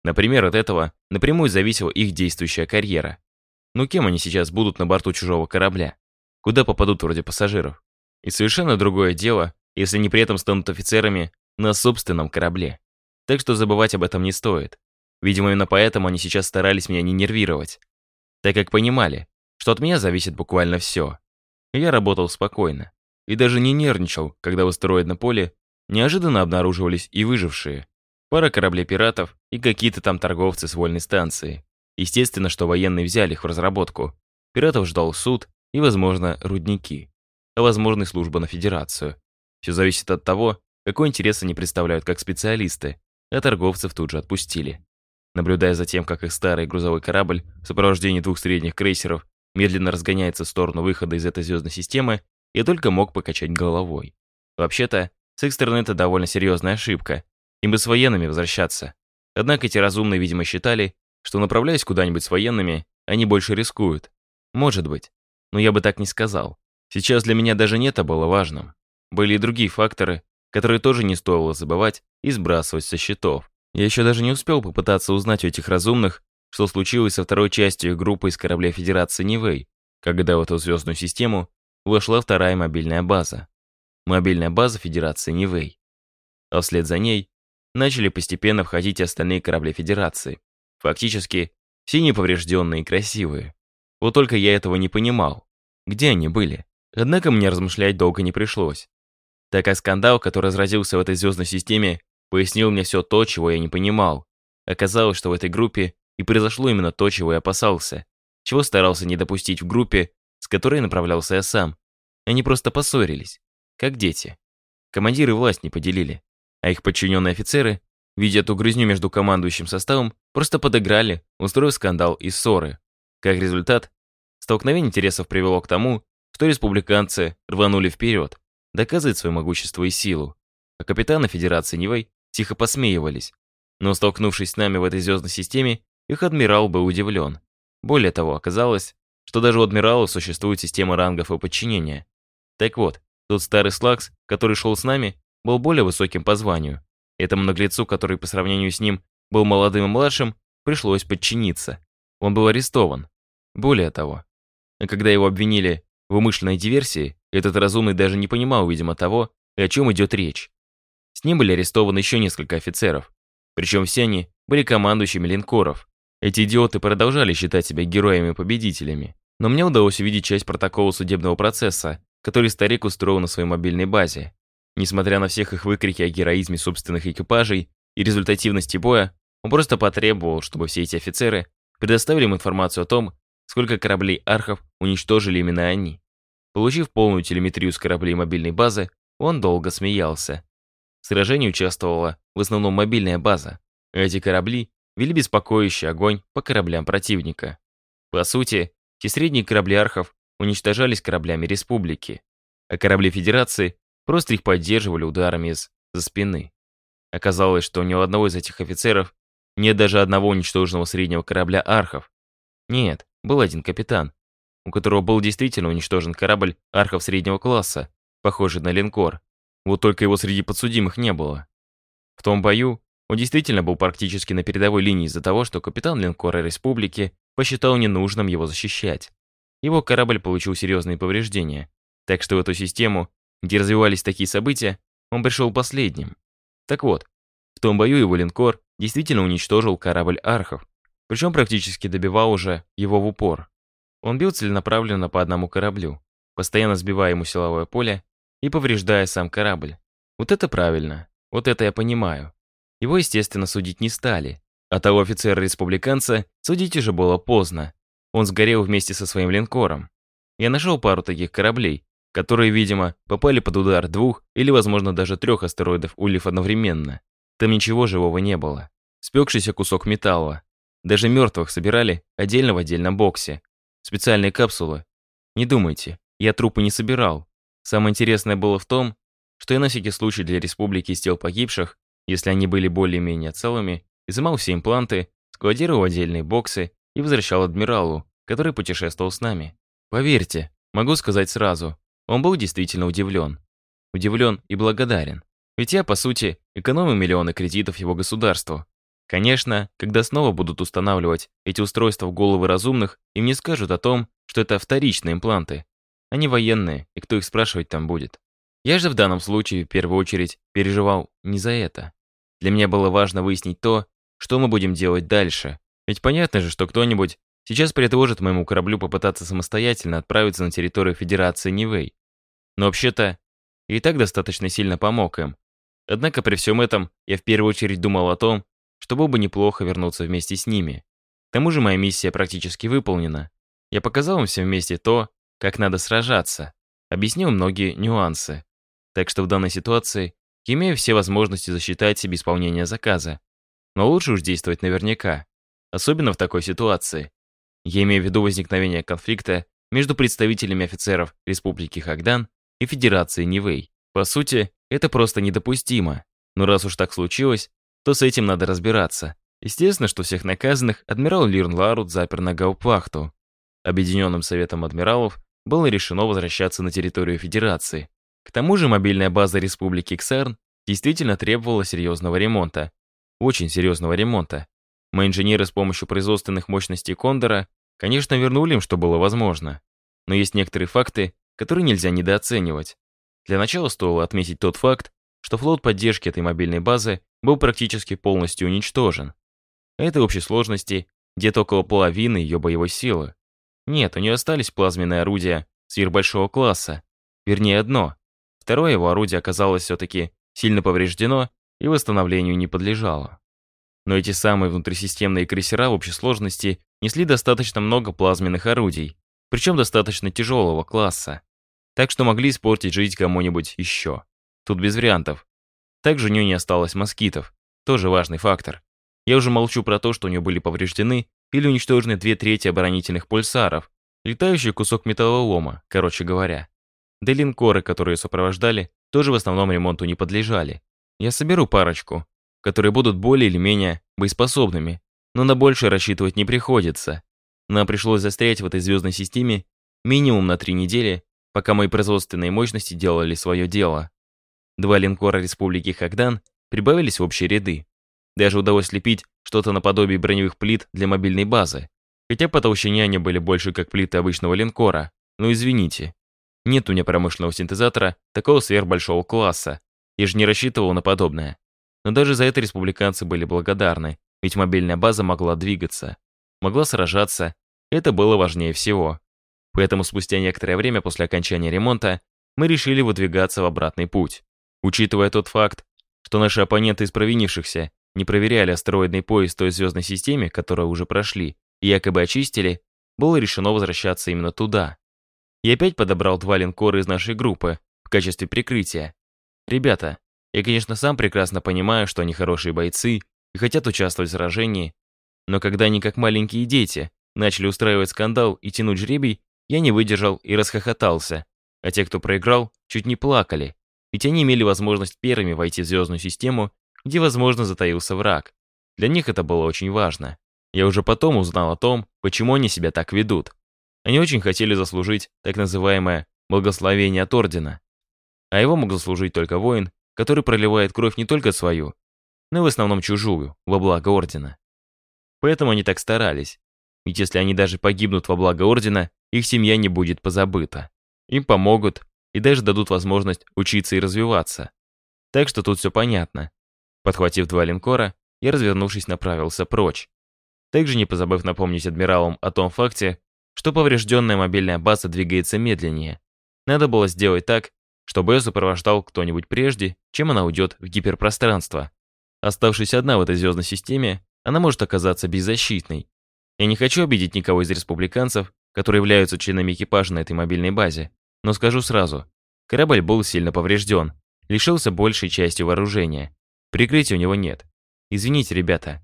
[SPEAKER 2] Например, от этого напрямую зависела их действующая карьера. Ну кем они сейчас будут на борту чужого корабля? Куда попадут вроде пассажиров? И совершенно другое дело, если они при этом станут офицерами на собственном корабле. Так что забывать об этом не стоит. Видимо, именно поэтому они сейчас старались меня не нервировать. Так как понимали, что от меня зависит буквально все. Я работал спокойно. И даже не нервничал, когда в астероидном поле Неожиданно обнаруживались и выжившие. Пара кораблей пиратов и какие-то там торговцы с вольной станции. Естественно, что военные взяли их в разработку. Пиратов ждал суд и, возможно, рудники. А возможно, и служба на Федерацию. Все зависит от того, какой интерес они представляют как специалисты, а торговцев тут же отпустили. Наблюдая за тем, как их старый грузовой корабль в сопровождении двух средних крейсеров медленно разгоняется в сторону выхода из этой звездной системы, я только мог покачать головой. Вообще-то, с их стороны это довольно серьезная ошибка. Им бы с военными возвращаться. Однако эти разумные, видимо, считали, что направляясь куда-нибудь с военными, они больше рискуют. Может быть. Но я бы так не сказал. Сейчас для меня даже не это было важным. Были и другие факторы,
[SPEAKER 1] которые тоже не стоило забывать и сбрасывать со счетов. Я еще даже не успел попытаться узнать у этих разумных, что случилось со второй частью их группы из корабля Федерации Нивэй, когда в эту звездную систему вошла вторая мобильная база. Мобильная база Федерации Нивэй. А вслед за ней начали постепенно входить остальные корабли Федерации. Фактически, все неповрежденные и красивые. Вот только я этого не понимал. Где они были? Однако мне размышлять долго не пришлось. Так как скандал, который разразился в этой звездной системе, пояснил мне все то, чего я не понимал. Оказалось, что в этой группе и произошло именно то, чего я опасался, чего старался не допустить в группе, с которой направлялся я сам. Они просто поссорились, как дети. Командиры власть не поделили, а их подчиненные офицеры, видя эту грызню между командующим составом, просто подыграли, устроив скандал и ссоры. Как результат, столкновение интересов привело к тому, что республиканцы рванули вперед, доказывать свое могущество и силу, а капитаны Федерации Нивэй тихо посмеивались. Но столкнувшись с нами в этой звездной системе, их адмирал был удивлен. Более того, оказалось, что даже у адмиралов существует система рангов и подчинения. Так вот, тот старый Слакс, который шел с нами, был более высоким по званию. Этому наглецу, который по сравнению с ним был молодым и младшим, пришлось подчиниться. Он был арестован. Более того, когда его обвинили в умышленной диверсии, этот разумный даже не понимал, видимо, того, о чем идет речь. С ним были арестованы еще несколько офицеров. Причем все они были командующими линкоров. Эти идиоты продолжали считать себя героями-победителями. Но мне удалось увидеть часть протокола судебного процесса, который старик устроил на своей мобильной базе. Несмотря на всех их выкрики о героизме собственных экипажей и результативности боя, он просто потребовал, чтобы все эти офицеры предоставили им информацию о том, сколько кораблей архов уничтожили именно они. Получив полную телеметрию с кораблей мобильной базы, он долго смеялся. В сражении участвовала в основном мобильная база. Эти корабли вели беспокоящий огонь по кораблям противника. По сути, те средние корабли архов уничтожались кораблями республики, а корабли Федерации просто их поддерживали ударами из за спины. Оказалось, что ни у одного из этих офицеров нет даже одного уничтоженного среднего корабля архов. Нет, был один капитан, у которого был действительно уничтожен корабль архов среднего класса, похожий на линкор. Вот только его среди подсудимых не было. В том бою он действительно был практически на передовой линии из-за того, что капитан линкора Республики посчитал ненужным его защищать. Его корабль получил серьезные повреждения, так что в эту систему, где развивались такие события, он пришел последним. Так вот, в том бою его линкор действительно уничтожил корабль архов, причем практически добивал уже его в упор. Он бил целенаправленно по одному кораблю, постоянно сбивая ему силовое поле и повреждая сам корабль. Вот это правильно, вот это я понимаю. Его, естественно, судить не стали. А того офицера-республиканца судить уже было поздно. Он сгорел вместе со своим линкором. Я нашел пару таких кораблей, которые, видимо, попали под удар двух или, возможно, даже трех астероидов Ульев одновременно. Там ничего живого не было. Спекшийся кусок металла. Даже мертвых собирали отдельно в отдельном боксе. Специальные капсулы. Не думайте, я трупы не собирал. Самое интересное было в том, что я на всякий случай для республики из тел погибших, если они были более-менее целыми, изымал все импланты, складировал отдельные боксы и возвращал адмиралу, который путешествовал с нами. Поверьте, могу сказать сразу, он был действительно удивлен. Удивлен и благодарен. Ведь я, по сути, экономил миллионы кредитов его государству. Конечно, когда снова будут устанавливать эти устройства в головы разумных, им не скажут о том, что это вторичные импланты, они военные, и кто их спрашивать там будет? Я же в данном случае в первую очередь переживал не за это. Для меня было важно выяснить то, что мы будем делать дальше. Ведь понятно же, что кто-нибудь сейчас предложит моему кораблю попытаться самостоятельно отправиться на территорию Федерации Нивэй. Но вообще-то, и так достаточно сильно помог им. Однако при всем этом я в первую очередь думал о том, что было бы неплохо вернуться вместе с ними. К тому же моя миссия практически выполнена. Я показал им всем вместе то, как надо сражаться, объяснил многие нюансы. Так что в данной ситуации имею все возможности засчитать себе исполнение заказа. Но лучше уж действовать наверняка, особенно в такой ситуации. Я имею в виду возникновение конфликта между представителями офицеров Республики Хагдан и Федерации Нивэй. По сути, это просто недопустимо. Но раз уж так случилось, то с этим надо разбираться. Естественно, что всех наказанных адмирал Лирн Ларут запер на гауптвахту. Объединенным Советом Адмиралов было решено возвращаться на территорию Федерации. К тому же мобильная база Республики Ксарн действительно требовала серьезного ремонта. Очень серьезного ремонта. Мои инженеры с помощью производственных мощностей Кондора, конечно, вернули им, что было возможно. Но есть некоторые факты, которые нельзя недооценивать. Для начала стоило отметить тот факт, что флот поддержки этой мобильной базы был практически полностью уничтожен. Это в общей сложности где-то около половины ее боевой силы. Нет, у нее остались плазменные орудия сверхбольшого класса. Вернее, одно. Второе его орудие оказалось все-таки сильно повреждено и восстановлению не подлежало. Но эти самые внутрисистемные крейсера в общей сложности несли достаточно много плазменных орудий, причем достаточно тяжелого класса. Так что могли испортить жизнь кому-нибудь еще. Тут без вариантов. Также у нее не осталось москитов, тоже важный фактор. Я уже молчу про то, что у нее были повреждены или уничтожены две трети оборонительных пульсаров, летающий кусок металлолома, короче говоря. Да линкоры, которые сопровождали, тоже в основном ремонту не подлежали. Я соберу парочку, которые будут более или менее боеспособными, но на больше рассчитывать не приходится. Нам пришлось застрять в этой звездной системе минимум на три недели, пока мои производственные мощности делали свое дело. Два линкора Республики Хагдан прибавились в общие ряды. Даже удалось слепить что-то наподобие броневых плит для мобильной базы. Хотя по толщине они были больше как плиты обычного линкора. Но извините, нет у меня промышленного синтезатора такого сверхбольшого класса. Я же не рассчитывал на подобное. Но даже за это республиканцы были благодарны, ведь мобильная база могла двигаться, могла сражаться, это было важнее всего. Поэтому спустя некоторое время после окончания ремонта мы решили выдвигаться в обратный путь. Учитывая тот факт, что наши оппоненты из провинившихся не проверяли астероидный пояс той звездной системе, которую уже прошли, и якобы очистили, было решено возвращаться именно туда. Я опять подобрал два линкора из нашей группы в качестве прикрытия. Ребята, я, конечно, сам прекрасно понимаю, что они хорошие бойцы и хотят участвовать в сражении, но когда они, как маленькие дети, начали устраивать скандал и тянуть жребий, я не выдержал и расхохотался, а те, кто проиграл, чуть не плакали, ведь они имели возможность первыми войти в звездную систему где, возможно, затаился враг. Для них это было очень важно. Я уже потом узнал о том, почему они себя так ведут. Они очень хотели заслужить так называемое «благословение от Ордена». А его мог заслужить только воин, который проливает кровь не только свою, но и в основном чужую, во благо Ордена. Поэтому они так старались. Ведь если они даже погибнут во благо Ордена, их семья не будет позабыта. Им помогут и даже дадут возможность учиться и развиваться. Так что тут все понятно. Подхватив два линкора, я, развернувшись, направился прочь. Также не позабыв напомнить адмиралам о том факте, что поврежденная мобильная база двигается медленнее. Надо было сделать так, чтобы ее сопровождал кто-нибудь прежде, чем она уйдет в гиперпространство. Оставшись одна в этой звездной системе, она может оказаться беззащитной. Я не хочу обидеть никого из республиканцев, которые являются членами экипажа на этой мобильной базе, но скажу сразу, корабль был сильно поврежден, лишился большей части вооружения. Прикрытия у него нет. Извините, ребята.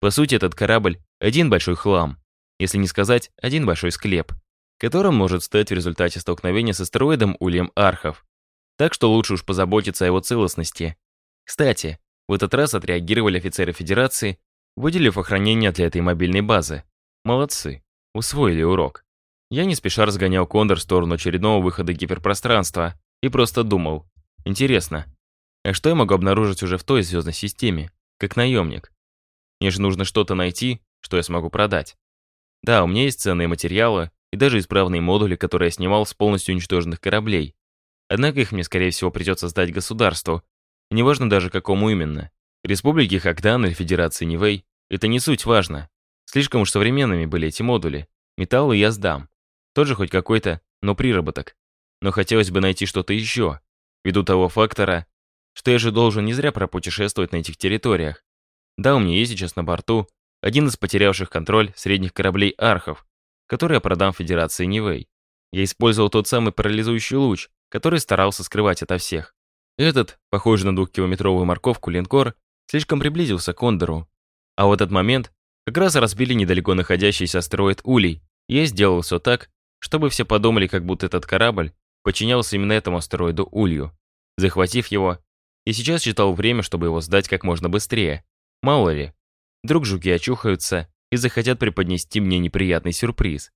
[SPEAKER 1] По сути, этот корабль – один большой хлам, если не сказать, один большой склеп, которым может стать в результате столкновения с астероидом Ульем Архов. Так что лучше уж позаботиться о его целостности. Кстати, в этот раз отреагировали офицеры Федерации, выделив охранение для этой мобильной базы. Молодцы, усвоили урок. Я не спеша разгонял Кондор в сторону очередного выхода гиперпространства и просто думал, интересно, а что я могу обнаружить уже в той звездной системе, как наемник? Мне же нужно что-то найти, что я смогу продать. Да, у меня есть ценные материалы и даже исправные модули, которые я снимал с полностью уничтоженных кораблей. Однако их мне, скорее всего, придется сдать государству. И неважно даже, какому именно. Республики Хагдан или Федерации Нивэй – это не суть важно. Слишком уж современными были эти модули. Металлы я сдам. Тоже хоть какой-то, но приработок. Но хотелось бы найти что-то еще, ввиду того фактора, что я же должен не зря пропутешествовать на этих территориях. Да, у меня есть сейчас на борту один из потерявших контроль средних кораблей архов, который я продам Федерации Нивэй. Я использовал тот самый парализующий луч, который старался скрывать ото всех. Этот, похожий на двухкилометровую морковку линкор, слишком приблизился к Кондору. А в этот момент как раз разбили недалеко находящийся астероид Улей, я сделал все так, чтобы все подумали, как будто этот корабль подчинялся именно этому астероиду Улью. Захватив его, и сейчас считал время, чтобы его сдать как можно быстрее. Мало ли, вдруг жуки очухаются и захотят преподнести мне неприятный сюрприз.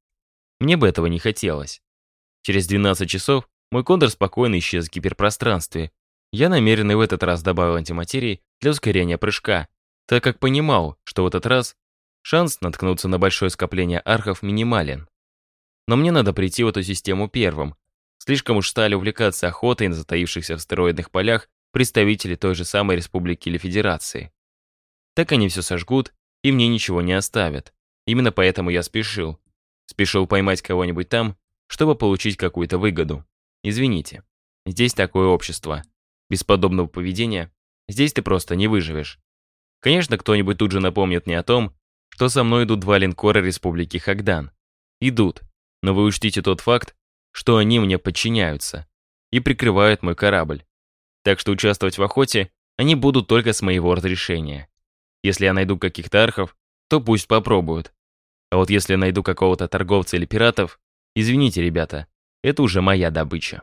[SPEAKER 1] Мне бы этого не хотелось. Через 12 часов мой кондор спокойно исчез в гиперпространстве. Я намеренно в этот раз добавил антиматерии для ускорения прыжка, так как понимал, что в этот раз шанс наткнуться на большое скопление архов минимален. Но мне надо прийти в эту систему первым. Слишком уж стали увлекаться охотой на затаившихся в стероидных полях представителей той же самой республики или федерации. Так они все сожгут, и мне ничего не оставят. Именно поэтому я спешил. Спешил поймать кого-нибудь там, чтобы получить какую-то выгоду. Извините, здесь такое общество. Без подобного поведения здесь ты просто не выживешь. Конечно, кто-нибудь тут же напомнит мне о том, что со мной идут два линкора Республики Хагдан. Идут, но вы учтите тот факт, что они мне подчиняются и прикрывают мой корабль. Так что участвовать в охоте они будут только с моего разрешения. Если я найду каких-то архов, то пусть попробуют. А вот если найду какого-то торговца или пиратов, извините, ребята, это уже моя добыча.